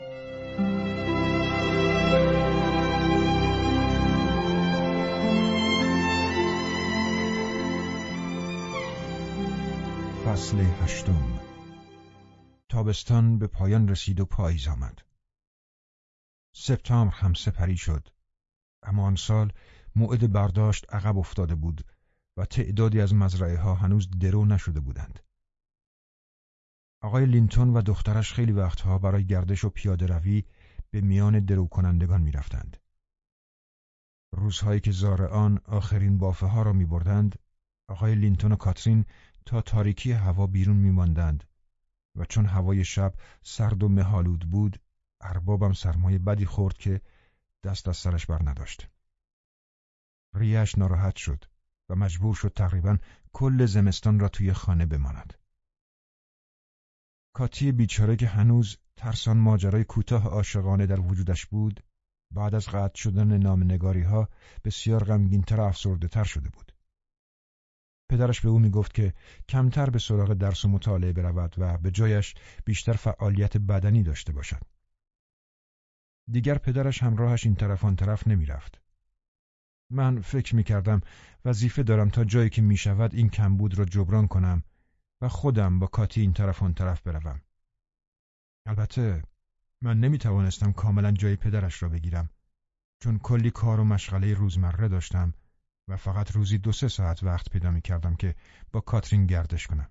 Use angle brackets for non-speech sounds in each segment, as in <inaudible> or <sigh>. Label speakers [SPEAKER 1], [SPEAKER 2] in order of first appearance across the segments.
[SPEAKER 1] فصل هشتم. تابستان به پایان رسید و پاییز آمد. سپتامبر هم سپری شد. اما آن سال موعد برداشت عقب افتاده بود و تعدادی از مزرعه ها هنوز درو نشده بودند. آقای لینتون و دخترش خیلی وقتها برای گردش و پیاده روی به میان درو کنندگان می رفتند. روزهایی که زارعان آخرین بافه ها را می بردند، آقای لینتون و کاترین تا تاریکی هوا بیرون میماندند و چون هوای شب سرد و مهالود بود اربابم سرمایه بدی خورد که دست از سرش بر نداشت. ریش ناراحت شد و مجبور شد تقریبا کل زمستان را توی خانه بماند. کاتی بیچاره که هنوز ترسان ماجرای کوتاه عاشقانه در وجودش بود بعد از قطع شدن نامنگاری ها بسیار غمگینتر و افسرده تر شده بود. پدرش به او می‌گفت که کمتر به سراغ درس و مطالعه برود و به جایش بیشتر فعالیت بدنی داشته باشد. دیگر پدرش همراهش این طرف آن طرف نمی‌رفت. من فکر می کردم وظیفه دارم تا جایی که می شود این کمبود را جبران کنم و خودم با کاتی این طرف آن طرف بروم. البته من نمی توانستم کاملا جای پدرش را بگیرم چون کلی کار و مشغله روزمره داشتم و فقط روزی دو سه ساعت وقت پیدا می کردم که با کاترین گردش کنم.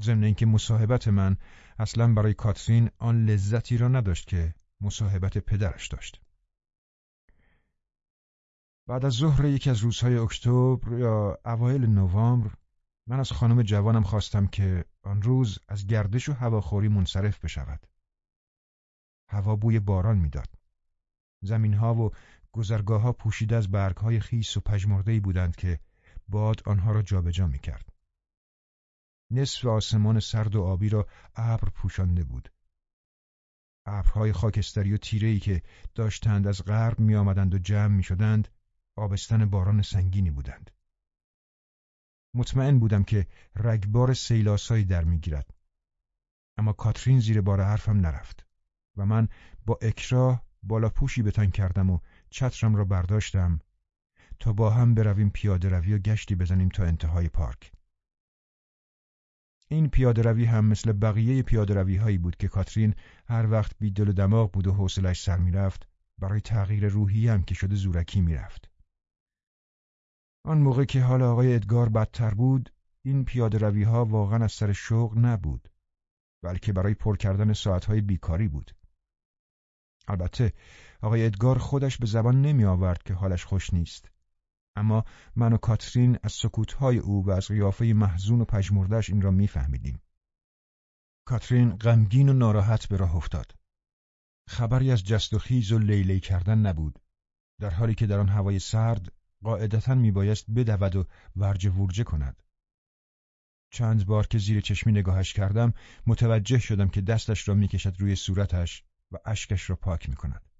[SPEAKER 1] ضمن اینکه مصاحبت من اصلا برای کاترین آن لذتی را نداشت که مصاحبت پدرش داشت. بعد از ظهر یکی از روزهای اکتبر یا اوایل نوامبر من از خانم جوانم خواستم که آن روز از گردش و هواخوری منصرف بشود. هوا بوی باران می‌داد. زمینها و گذرگاه ها پوشیده از برگ های خیس و پژمرده‌ای بودند که باد آنها را جابجا می کرد. نصف آسمان سرد و آبی را ابر پوشانده بود. ابرهای خاکستری و تیره‌ای که داشتند از غرب می آمدند و جمع می شدند آبستن باران سنگینی بودند. مطمئن بودم که رگبار سیلاسایی در می‌گیرد. اما کاترین زیر بار حرفم نرفت و من با اکراه بالا پوشی بتان کردم و چترم را برداشتم تا با هم برویم پیاده روی و گشتی بزنیم تا انتهای پارک. این پیاده روی هم مثل بقیه پیاده روی هایی بود که کاترین هر وقت بی دل و دماغ بود و حوصلش سر می‌رفت برای تغییر روحی هم که شده زورکی می‌رفت. آن موقع که حال آقای ادگار بدتر بود این پیاده روی ها واقعا از سر شوق نبود بلکه برای پر کردن ساعتهای بیکاری بود. البته آقای ادگار خودش به زبان نمی آورد که حالش خوش نیست. اما من و کاترین از سکوتهای او و از قیافه محزون و پژمردهش این را میفهمیدیم. کاترین غمگین و ناراحت به راه افتاد. خبری از جست و خیز و لیلی کردن نبود. در حالی که در آن هوای سرد قاعدتا میبایست بدود و ورج ورجه کند. چند بار که زیر چشمی نگاهش کردم متوجه شدم که دستش را می‌کشد روی صورتش و اشکش را پاک می‌کند.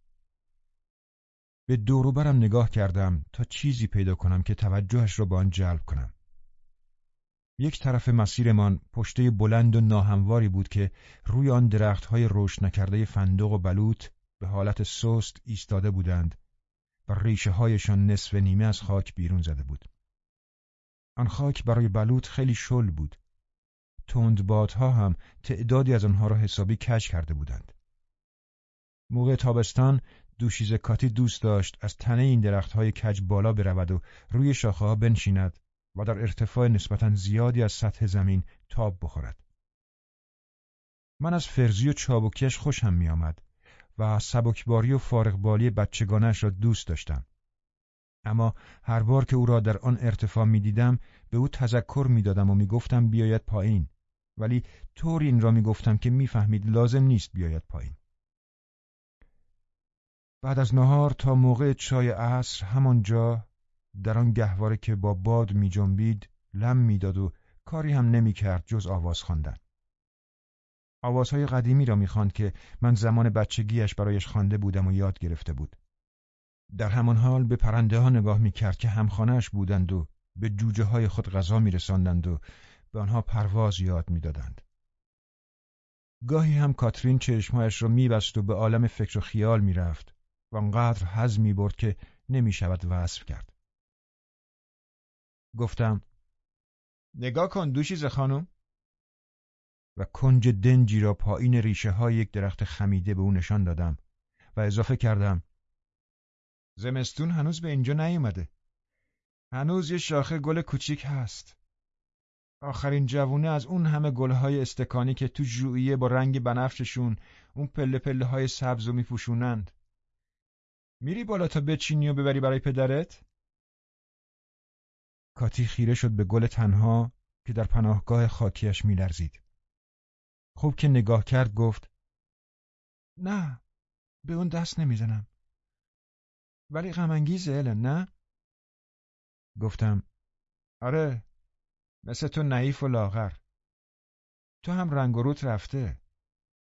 [SPEAKER 1] به دوروبرم نگاه کردم تا چیزی پیدا کنم که توجهش را به آن جلب کنم. یک طرف مسیرمان پشته بلند و ناهمواری بود که روی آن درختهای رشد نکرده فندق و بلوط به حالت سست ایستاده بودند ریشه هایشان نصف نیمه از خاک بیرون زده بود. آن خاک برای بلوط خیلی شل بود. تندبادها هم تعدادی از آنها را حسابی کج کرده بودند. موقع تابستان دوشیز کاتی دوست داشت از تنه این درختهای کج بالا برود و روی شاخه ها بنشیند و در ارتفاع نسبتا زیادی از سطح زمین تاب بخورد. من از فرزی و چابکیش خوشم می آمد و سبکباری و فارغبالی بچگانش را دوست داشتم. اما هر بار که او را در آن ارتفاع می دیدم به او تذکر می دادم و می گفتم بیاید پایین ولی طور این را می گفتم که می‌فهمید لازم نیست بیاید پایین. بعد از نهار تا موقع چای عصر همانجا در آن گهواره که با باد می جنبید لم می‌داد و کاری هم نمی کرد جز آواز خواندن. آوازهای قدیمی را می‌خواند که من زمان بچگیش برایش خوانده بودم و یاد گرفته بود. در همان حال به پرنده ها نگاه می‌کرد که همخانهاش بودند و به جوجه های خود غذا میرساندند و به آنها پرواز یاد می‌دادند. گاهی هم کاترین چشمهایش را میبست و به عالم فکر و خیال می‌رفت و آنقدر حز می‌برد که نمی‌شود وصف کرد. گفتم نگاه کن دوشیز خانم و کنج دنجی را پایین ریشه های یک درخت خمیده به او نشان دادم و اضافه کردم زمستون هنوز به اینجا نیومده هنوز یه شاخه گل کوچیک هست آخرین جوونه از اون همه گلهای استکانی که تو ژوئیه با رنگ بنفششون اون پله پله های سبز و میپوشونند میری بالا تا بچینی و ببری برای پدرت؟ کاتی خیره شد به گل تنها که در پناهگاه خاکیش میلرزید. خوب که نگاه کرد گفت نه به اون دست نمی‌زنم. ولی غمانگیزه الن نه؟ گفتم آره مثل تو نعیف و لاغر. تو هم رنگ و روت رفته.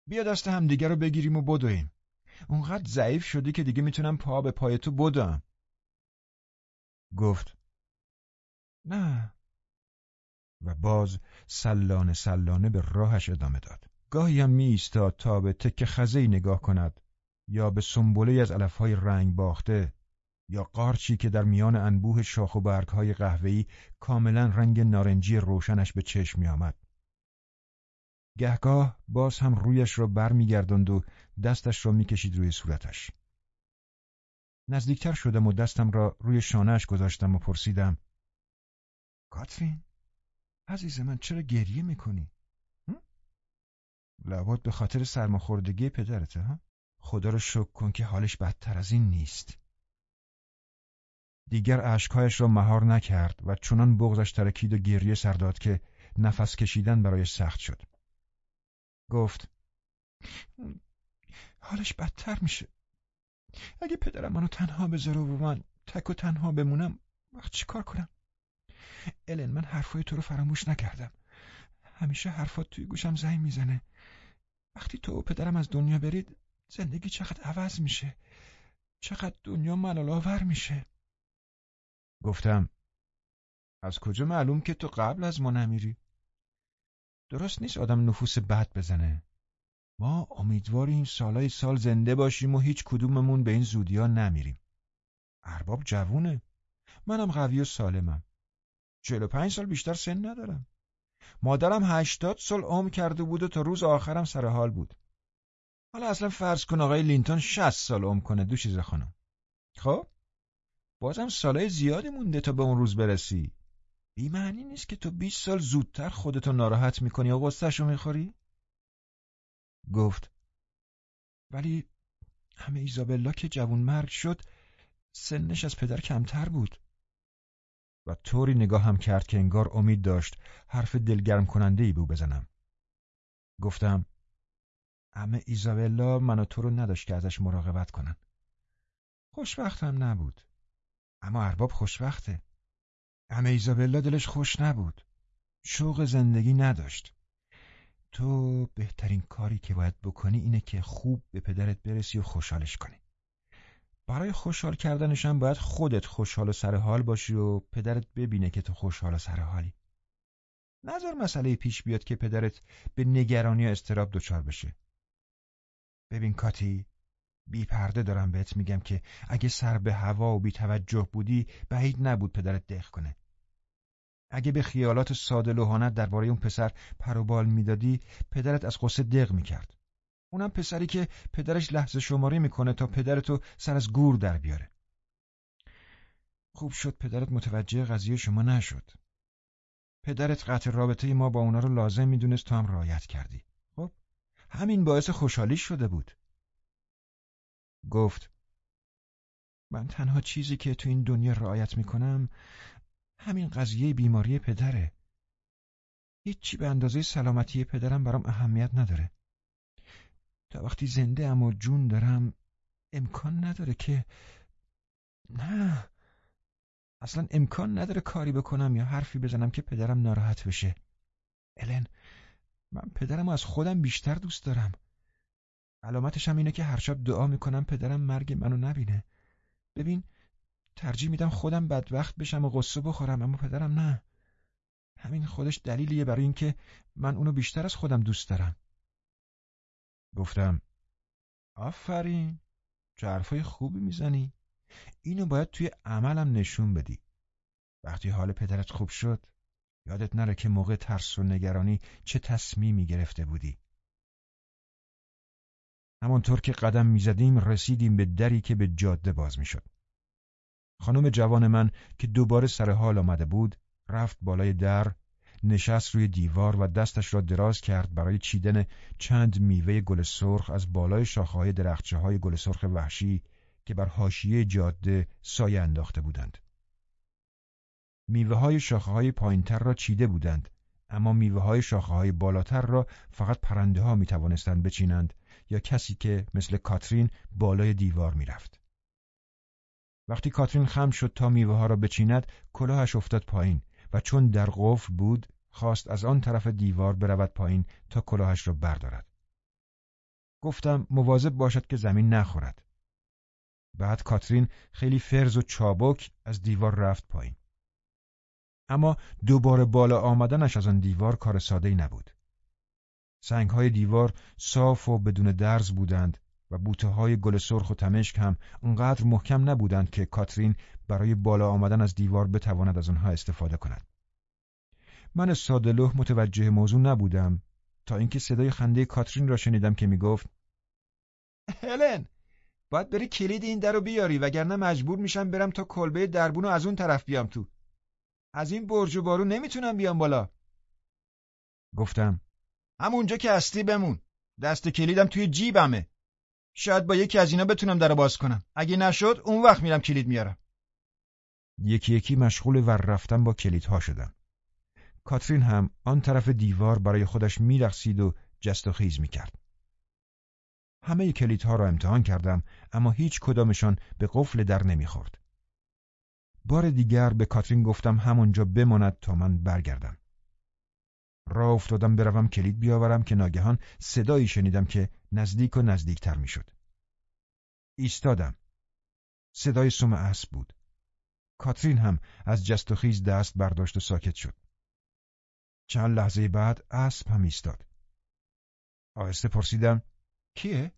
[SPEAKER 1] بیا دست همدیگه رو بگیریم و بدویم. اونقدر ضعیف شدی که دیگه می‌تونم پا به پای تو بدم گفت نه. و باز سلانه سلانه به راهش ادامه داد گاهی هم می ایستاد تا به تک خزهی نگاه کند یا به سنبله از علفهای رنگ باخته یا قارچی که در میان انبوه شاخ و برگهای قهوه‌ای کاملا رنگ نارنجی روشنش به چشم می آمد. گهگاه باز هم رویش را برمیگرداند و دستش را می‌کشید روی صورتش. نزدیکتر شدم و دستم را روی شانهش گذاشتم و پرسیدم کاترین عزیز من چرا گریه می‌کنی؟ لابد به خاطر سرماخوردگی پدرته ها؟ خدا رو شک کن که حالش بدتر از این نیست. دیگر اشکهایش را مهار نکرد و چنان بغزش ترکید و گریه سرداد که نفس کشیدن برایش سخت شد. گفت حالش بدتر میشه اگه پدرم منو تنها بذاره و من تک و تنها بمونم وقت چی کار کنم الن من حرفای تو رو فراموش نکردم. همیشه حرفات توی گوشم زنگ می‌زنه. وقتی تو و پدرم از دنیا برید زندگی چقدر عوض میشه. چقدر دنیا ملالاور میشه. گفتم از کجا معلوم که تو قبل از ما نمیری؟ درست نیست آدم نفوس بد بزنه. ما امیدواریم سالای سال زنده باشیم و هیچ کدوممون به این زودی ها نمیریم. ارباب جوونه. منم قوی و سالمم. چهل و پنج سال بیشتر سن ندارم. مادرم هشتاد سال عمر کرده بود و تا روز آخرم سر حال بود. حالا اصلا فرض کن آقای لینتون شست سال عمر کنه دو چیز خانم. خب؟ بازم سالای زیادی مونده تا به اون روز برسی. بی معنی نیست که تو 20 سال زودتر خودتو ناراحت می‌کنی و قصهشو می‌خوری؟ گفت. ولی همه ایزابلا که جوون مرگ شد سنش از پدر کمتر بود. و طوری نگاه هم کرد که انگار امید داشت حرف دلگرم کننده ای بو بزنم. گفتم همه ایزابلا من و تو رو نداشت که ازش مراقبت کنن. خوشبختم نبود. اما ارباب خوشبخته. همه ایزابلا دلش خوش نبود. شوق زندگی نداشت. تو بهترین کاری که باید بکنی اینه که خوب به پدرت برسی و خوشحالش کنی. برای خوشحال کردنشم باید خودت خوشحال و سر حال باشی و پدرت ببینه که تو خوشحال و سر حالی نظر مسئله پیش بیاد که پدرت به نگرانی و استراب دچار بشه. ببین کاتی بی پرده دارم بهت میگم که اگه سر به هوا و بی توجه بودی بعید نبود پدرت دق کنه. اگه به خیالات ساده لوحانت درباره اون پسر پروبال می‌دادی پدرت از قصه دق می‌کرد. اونم پسری که پدرش لحظه شماری می‌کنه تا پدرتو سر از گور در بیاره. خوب شد پدرت متوجه قضیه شما نشد. پدرت قطع رابطه ما با اونا رو لازم می‌دونست تو هم رایت کردی. خب همین باعث خوشحالی شده بود. گفت من تنها چیزی که تو این دنیا رعایت می‌کنم همین قضیه بیماری پدره. هیچی به اندازه سلامتی پدرم برام اهمیت نداره. تا وقتی زنده اما جون دارم امکان نداره که نه. اصلا امکان نداره کاری بکنم یا حرفی بزنم که پدرم ناراحت بشه. الن من پدرم از خودم بیشتر دوست دارم. علامتش هم اینه که هر شب دعا می‌کنم پدرم مرگ منو نبینه. ببین ترجیح میدم خودم بدبخت بشم و قصه بخورم اما پدرم نه. همین خودش دلیلیه برای اینکه من اونو بیشتر از خودم دوست دارم. گفتم آفرین چه حرفای خوبی می‌زنی. اینو باید توی عملم نشون بدی. وقتی حال پدرت خوب شد یادت نره که موقع ترس و نگرانی چه تصمیمی گرفته بودی. همانطور که قدم می‌زدیم رسیدیم به دری که به جاده باز می‌شد. خانم جوان من که دوباره سر حال آمده بود رفت بالای در نشست روی دیوار و دستش را دراز کرد برای چیدن چند میوه گل سرخ از بالای شاخه‌های درختچه های گل سرخ وحشی که بر حاشیه جاده سایه انداخته بودند. میوه های شاخه پایینتر را چیده بودند اما میوه های شاخه های بالاتر را فقط پرنده ها می توانستند بچینند یا کسی که مثل کاترین بالای دیوار می رفت. وقتی کاترین خم شد تا میوه ها را بچیند کلاهش افتاد پایین و چون در قفل بود خواست از آن طرف دیوار برود پایین تا کلاهش را بردارد. گفتم مواظب باشد که زمین نخورد. بعد کاترین خیلی فرز و چابک از دیوار رفت پایین. اما دوباره بالا آمدنش از آن دیوار کار ساده ای نبود. سنگ های دیوار صاف و بدون درز بودند و بوته های گل سرخ و تمشک هم اونقدر محکم نبودند که کاترین برای بالا آمدن از دیوار بتواند از آنها استفاده کند. من سادلوه متوجه موضوع نبودم تا اینکه صدای خنده کاترین را شنیدم که می‌گفت هلن باید بری کلید این در رو بیاری وگرنه مجبور میشم برم تا کلبه دربون از اون طرف بیام تو. از این برج و بارو نمی‌تونم بیام بالا. گفتم همونجا که هستی بمون. دست کلیدم توی جیبمه. شاید با یکی از اینا بتونم در باز کنم. اگه نشد اون وقت میرم کلید میارم. یکی یکی مشغول ور رفتن با کلیدها شدم. کاترین هم آن طرف دیوار برای خودش میرقصید و جست و خیز می‌کرد. همه کلیدها را امتحان کردم اما هیچ کدامشان به قفل در نمی‌خورد. بار دیگر به کاترین گفتم همونجا بماند تا من برگردم. راه افتادم بروم کلید بیاورم که ناگهان صدایی شنیدم که نزدیک و نزدیکتر می‌شد. ایستادم. صدای سوم اسب بود. کاترین هم از جست و خیز دست برداشت و ساکت شد. چند لحظه بعد اسب هم ایستاد. آهسته پرسیدم کیه؟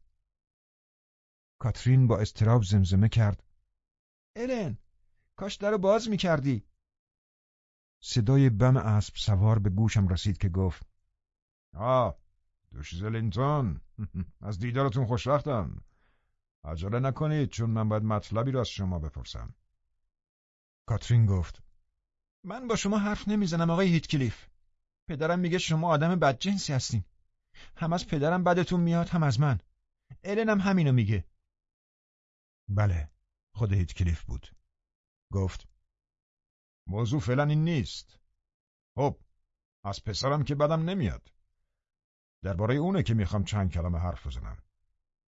[SPEAKER 1] کاترین با استراب زمزمه کرد. الن کاش در باز می‌کردی. صدای بم اسب سوار به گوشم رسید که گفت آه دوشیز لینتون <laughs> از دیدارتون خوشبختم. عجله نکنید چون من باید مطلبی را از شما بپرسم. کاترین گفت من با شما حرف نمی‌زنم آقای هیتکلیف. پدرم میگه شما آدم بدجنسی هستین. هم از پدرم بدتون میاد هم از من. النم همینو میگه. بله خود هیتکلیف بود. گفت موضوع فعلا این نیست. خب از پسرم که بدم نمیاد. درباره اونه که می‌خوام چند کلمه حرف بزنم.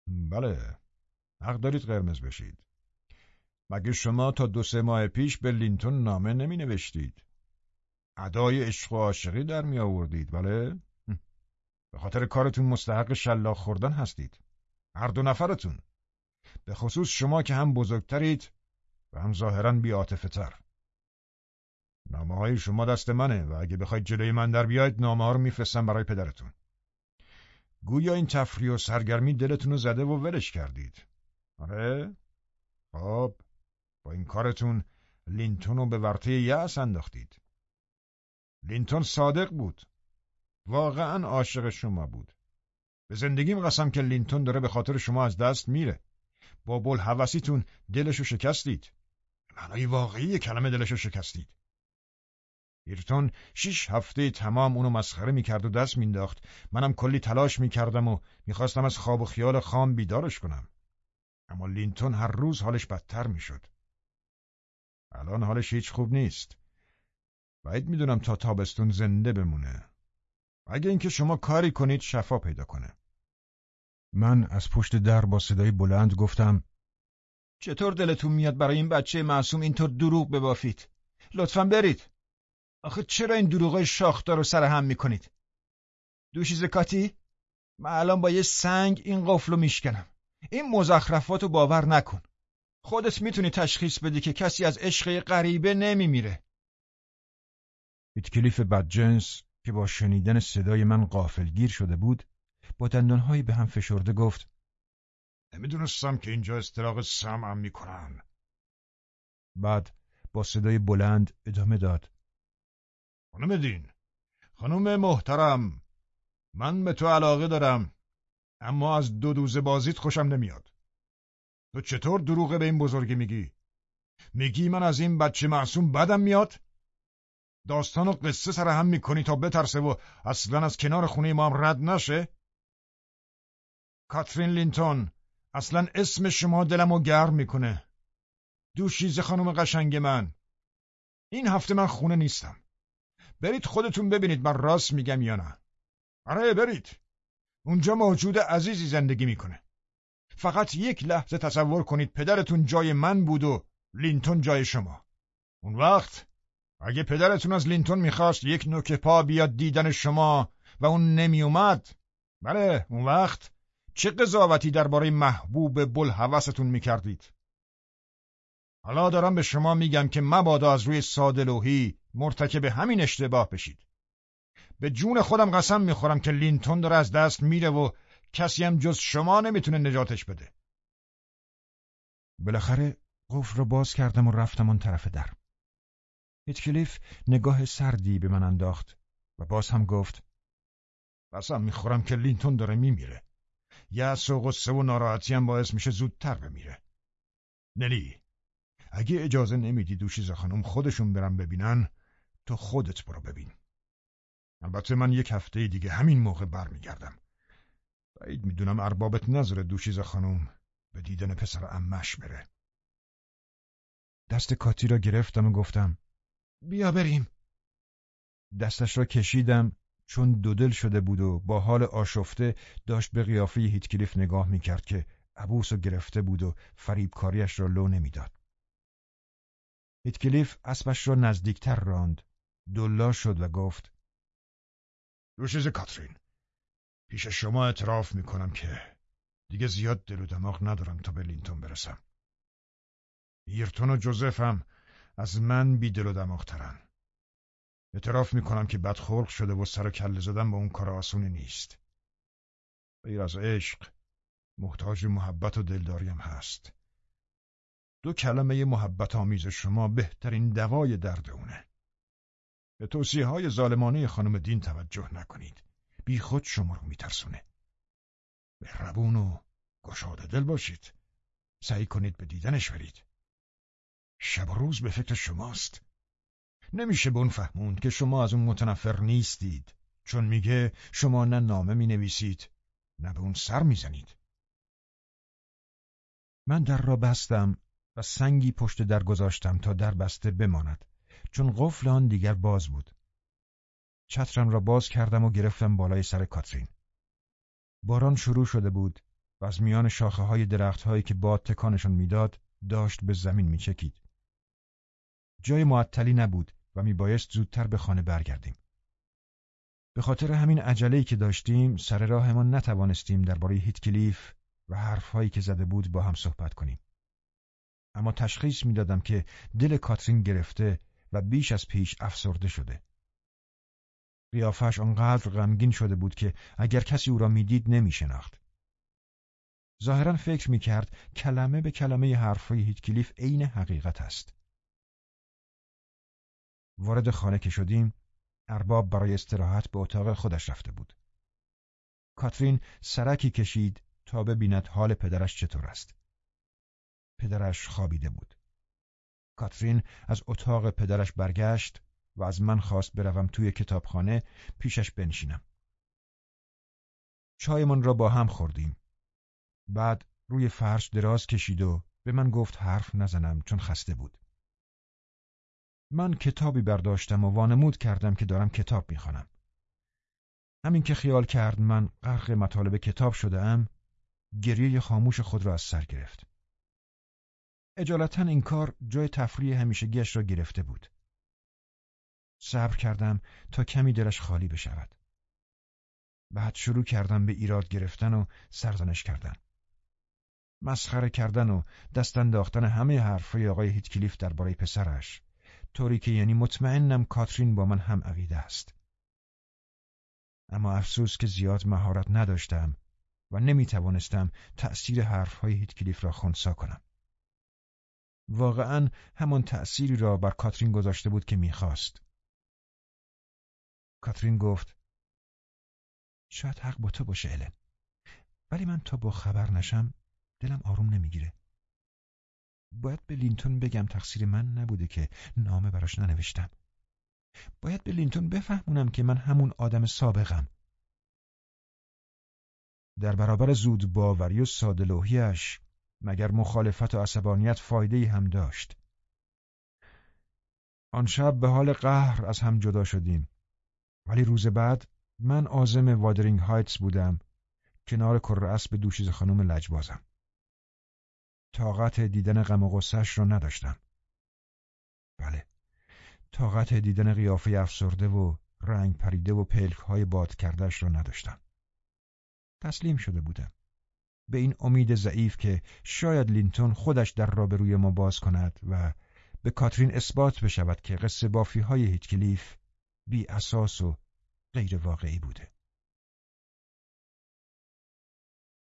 [SPEAKER 1] بله حق دارید قرمز بشید. مگه شما تا دو سه ماه پیش به لینتون نامه نمی نوشتید ادای عشق و عاشقی در می آوردید بله؟ به خاطر کارتون مستحق شلاق خوردن هستید. هر دو نفرتون. به خصوص شما که هم بزرگترید و هم ظاهرا بیاتفه تر نامه های شما دست منه و اگه بخواید جلوی من در بیاید نامه ها رو میفرستم برای پدرتون. گویا این تفریح و سرگرمی دلتون رو زده و ولش کردید. آره؟ خب با این کارتون لینتون رو به ورطه یأس انداختید. لینتون صادق بود. واقعا عاشق شما بود. به زندگیم قسم که لینتون داره به خاطر شما از دست میره. با بلهوسیتون دلشو شکستید. معنای واقعی کلمه دلشو شکستید. هیرتون شیش هفته تمام اونو مسخره می‌کرد و دست مینداخت منم کلی تلاش می‌کردم و می‌خواستم از خواب و خیال خام بیدارش کنم. اما لینتون هر روز حالش بدتر می‌شد. الان حالش هیچ خوب نیست. باید می‌دونم تا تابستون زنده بمونه. اگه اینکه شما کاری کنید شفا پیدا کنه. من از پشت در با صدای بلند گفتم چطور دلتون میاد برای این بچه معصوم اینطور دروغ ببافید؟ لطفا برید. آخه چرا این دروغای شاخدار رو سر هم می‌کنید؟ دوشی زکاتی؟ من الان با یه سنگ این قفل رو میشکنم. این مزخرفات رو باور نکن. خودت می‌تونی تشخیص بدی که کسی از عشق غریبه نمیمیره. ایتکلیف بدجنس که با شنیدن صدای من قافلگیر شده بود با دندانهایی به هم فشرده گفت
[SPEAKER 2] نمی‌دونستم که اینجا استراغ سمم می‌کنن.
[SPEAKER 1] بعد با صدای بلند ادامه داد.
[SPEAKER 2] خانم دین، خانم محترم، من به تو علاقه دارم، اما از دو دوزه بازیت خوشم نمیاد. تو چطور دروغه به این بزرگی میگی؟ میگی من از این بچه معصوم بدم میاد؟ داستان و قصه سر هم می‌کنی تا بترسه و اصلا از کنار خونه ما هم رد نشه؟ کاترین لینتون اصلا اسم شما دلم و گرم می‌کنه دوشیز خانم قشنگ من این هفته من خونه نیستم برید خودتون ببینید من راست میگم یا نه. آره برید. اونجا موجود عزیزی زندگی می‌کنه. فقط یک لحظه تصور کنید پدرتون جای من بود و لینتون جای شما. اون وقت اگه پدرتون از لینتون می‌خواست یک نوک پا بیاد دیدن شما و اون نمیومد بله اون وقت چه قضاوتی درباره محبوب بلحوستون می‌کردید؟ حالا دارم به شما میگم که مبادا از روی ساده مرتکب همین اشتباه بشید. به جون خودم قسم می‌خورم که لینتون داره از دست میره و کسی هم جز شما نمی‌تونه نجاتش بده.
[SPEAKER 1] بالاخره قفل رو باز کردم و رفتم اون طرف در. هیتکلیف نگاه سردی به من انداخت و باز هم گفت
[SPEAKER 2] قسم می‌خورم که لینتون داره میمیره. یأس و غصه و ناراحتی هم باعث میشه زودتر بمیره. نلی اگه اجازه نمیدی دوشیز خانم خودشون برم ببینن تو خودت برو ببین. البته من یک هفته دیگه همین موقع برمیگردم. بعید می‌دونم اربابت نظر دوشیز خانم به دیدن پسر امش بره.
[SPEAKER 1] دست کاتی را گرفتم و گفتم
[SPEAKER 2] بیا بریم.
[SPEAKER 1] دستش را کشیدم چون دودل شده بود و با حال آشفته داشت به قیافه هیتکلیف نگاه می‌کرد که عبوس و گرفته بود و فریبکاریش را لو نمی‌داد. هیتکلیف اسبش را نزدیکتر راند. دلا شد و گفت
[SPEAKER 2] دوشیزه کاترین پیش شما اعتراف می‌کنم که دیگه زیاد دل و دماغ ندارم تا به لینتون برسم. ایرتون و جوزف هم از من بی دل و دماغ ترن. اعتراف می‌کنم که بدخلق شده و سر کله زدن با اون کار آسونی نیست. غیر از عشق محتاج محبت و دلداریم هست. دو کلمه محبت آمیز شما بهترین دوای درد اونه. به توصیه های ظالمانه خانم دین توجه نکنید. بی خود شما رو میترسونه. مهربون و گشاده دل باشید. سعی کنید به دیدنش برید. شب و روز به فکر شماست. نمیشه به اون فهمون که شما از اون متنفر نیستید. چون میگه شما نه نامه می نویسید نه به اون سر می‌زنید.
[SPEAKER 1] من در را بستم و سنگی پشت در گذاشتم تا در بسته بماند. چون قفل آن دیگر باز بود چترم را باز کردم و گرفتم بالای سر کاترین باران شروع شده بود و از میان شاخه های درخت هایی که باد تکانشان می‌داد داشت به زمین میچکید جای معطلی نبود و میبایست زودتر به خانه برگردیم. به خاطر همین عجله‌ای که داشتیم سر راهمان نتوانستیم درباره هیتکلیف و حرفهایی که زده بود با هم صحبت کنیم. اما تشخیص می‌دادم که دل کاترین گرفته و بیش از پیش افسرده شده. قیافش آنقدر غمگین شده بود که اگر کسی او را می‌دید نمیشناخت. ظاهرا فکر می‌کرد کلمه به کلمه حرفهای هیتکلیف عین حقیقت است. وارد خانه که شدیم ارباب برای استراحت به اتاق خودش رفته بود. کاترین سرکی کشید تا ببیند حال پدرش چطور است. پدرش خوابیده بود. کاترین از اتاق پدرش برگشت و از من خواست بروم توی کتابخانه پیشش بنشینم. چایمان را با هم خوردیم. بعد روی فرش دراز کشید و به من گفت حرف نزنم چون خسته بود. من کتابی برداشتم و وانمود کردم که دارم کتاب می‌خوانم. همین که خیال کرد من غرق مطالب کتاب شده ام گریه خاموش خود را از سر گرفت. اجالتا این کار جای تفریح همیشگیش را گرفته بود. صبر کردم تا کمی دلش خالی بشود. بعد شروع کردم به ایراد گرفتن و سرزنش کردن. مسخره کردن و دست انداختن همه حرفهای آقای هیتکلیف درباره پسرش طوری که یعنی مطمئنم کاترین با من هم عقیده است. اما افسوس که زیاد مهارت نداشتم و نمی توانستم تأثیر حرفهای هیتکلیف را خونسا کنم. واقعا همان تأثیری را بر کاترین گذاشته بود که می‌خواست. کاترین گفت شاید حق با تو باشه الن ولی من تا با خبر نشم دلم آروم نمی‌گیره. باید به لینتون بگم تقصیر من نبوده که نامه براش ننوشتم. باید به لینتون بفهمونم که من همون آدم سابقم. در برابر زود باوری و سادلوهیش مگر مخالفت و عصبانیت فایده هم داشت. آن شب به حال قهر از هم جدا شدیم. ولی روز بعد من آزم وادرینگ هایتس بودم کنار کر اسب دوشیز خانم لجبازم. طاقت دیدن غم و غصهش را نداشتم. بله، طاقت دیدن قیافه افسرده و رنگ پریده و پلک های باد کردش را نداشتم. تسلیم شده بودم. به این امید ضعیف که شاید لینتون خودش در را به روی ما باز کند و به کاترین اثبات بشود که قصه بافی های هیتکلیف بی اساس و غیر واقعی بوده.